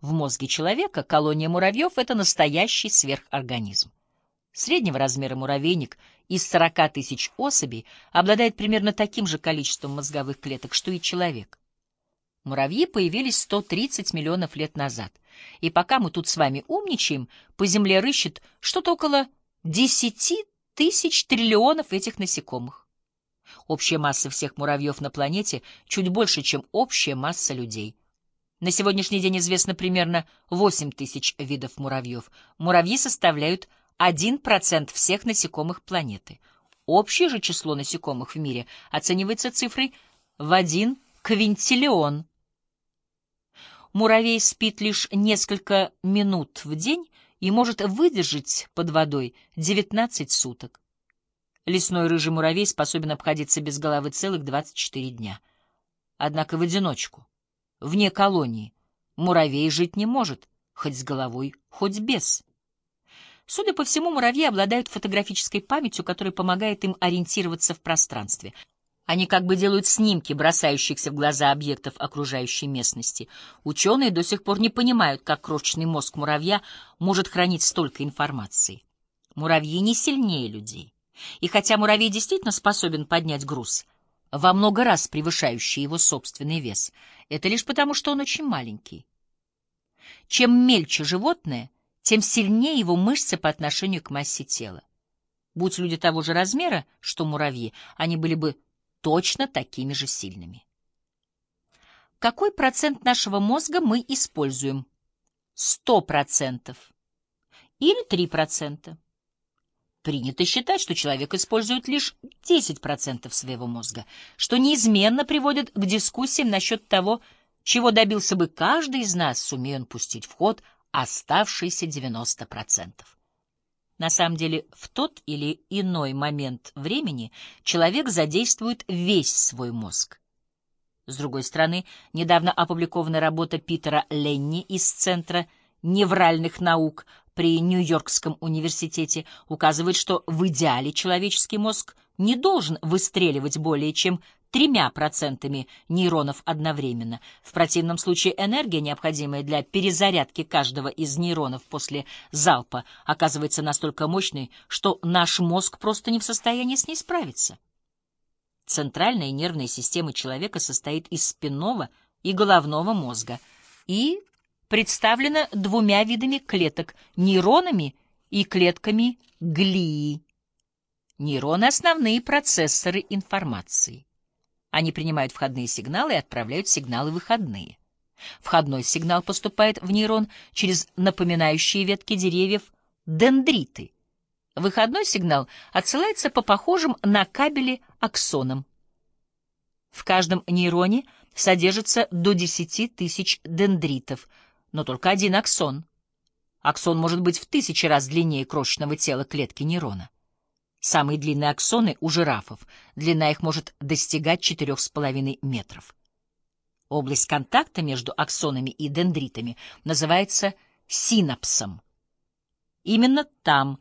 в мозге человека, колония муравьев — это настоящий сверхорганизм. Среднего размера муравейник из 40 тысяч особей обладает примерно таким же количеством мозговых клеток, что и человек. Муравьи появились 130 миллионов лет назад, и пока мы тут с вами умничаем, по Земле рыщет что-то около 10 тысяч триллионов этих насекомых. Общая масса всех муравьев на планете чуть больше, чем общая масса людей. На сегодняшний день известно примерно 8 тысяч видов муравьев. Муравьи составляют 1% всех насекомых планеты. Общее же число насекомых в мире оценивается цифрой в 1 квинтиллион. Муравей спит лишь несколько минут в день и может выдержать под водой 19 суток. Лесной рыжий муравей способен обходиться без головы целых 24 дня. Однако в одиночку, вне колонии, муравей жить не может, хоть с головой, хоть без. Судя по всему, муравьи обладают фотографической памятью, которая помогает им ориентироваться в пространстве. Они как бы делают снимки бросающихся в глаза объектов окружающей местности. Ученые до сих пор не понимают, как крошечный мозг муравья может хранить столько информации. Муравьи не сильнее людей. И хотя муравей действительно способен поднять груз, во много раз превышающий его собственный вес, это лишь потому, что он очень маленький. Чем мельче животное, тем сильнее его мышцы по отношению к массе тела. Будь люди того же размера, что муравьи, они были бы точно такими же сильными. Какой процент нашего мозга мы используем? 100% или 3%? Принято считать, что человек использует лишь 10% своего мозга, что неизменно приводит к дискуссиям насчет того, чего добился бы каждый из нас, сумея он пустить в ход оставшиеся 90%. На самом деле, в тот или иной момент времени человек задействует весь свой мозг. С другой стороны, недавно опубликованная работа Питера Ленни из Центра невральных наук при Нью-Йоркском университете указывает, что в идеале человеческий мозг не должен выстреливать более чем тремя процентами нейронов одновременно. В противном случае энергия, необходимая для перезарядки каждого из нейронов после залпа, оказывается настолько мощной, что наш мозг просто не в состоянии с ней справиться. Центральная нервная система человека состоит из спинного и головного мозга и представлена двумя видами клеток — нейронами и клетками глии. Нейроны — основные процессоры информации. Они принимают входные сигналы и отправляют сигналы выходные. Входной сигнал поступает в нейрон через напоминающие ветки деревьев дендриты. Выходной сигнал отсылается по похожим на кабели аксонам. В каждом нейроне содержится до 10 тысяч дендритов, но только один аксон. Аксон может быть в тысячи раз длиннее крошечного тела клетки нейрона. Самые длинные аксоны у жирафов, длина их может достигать 4,5 метров. Область контакта между аксонами и дендритами называется синапсом. Именно там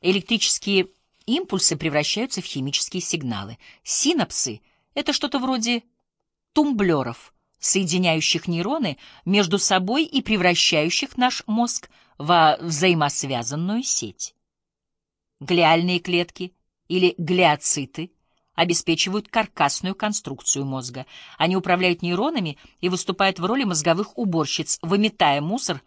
электрические импульсы превращаются в химические сигналы. Синапсы — это что-то вроде тумблеров, соединяющих нейроны между собой и превращающих наш мозг во взаимосвязанную сеть. Глиальные клетки или глиоциты обеспечивают каркасную конструкцию мозга. Они управляют нейронами и выступают в роли мозговых уборщиц, выметая мусор